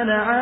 أنا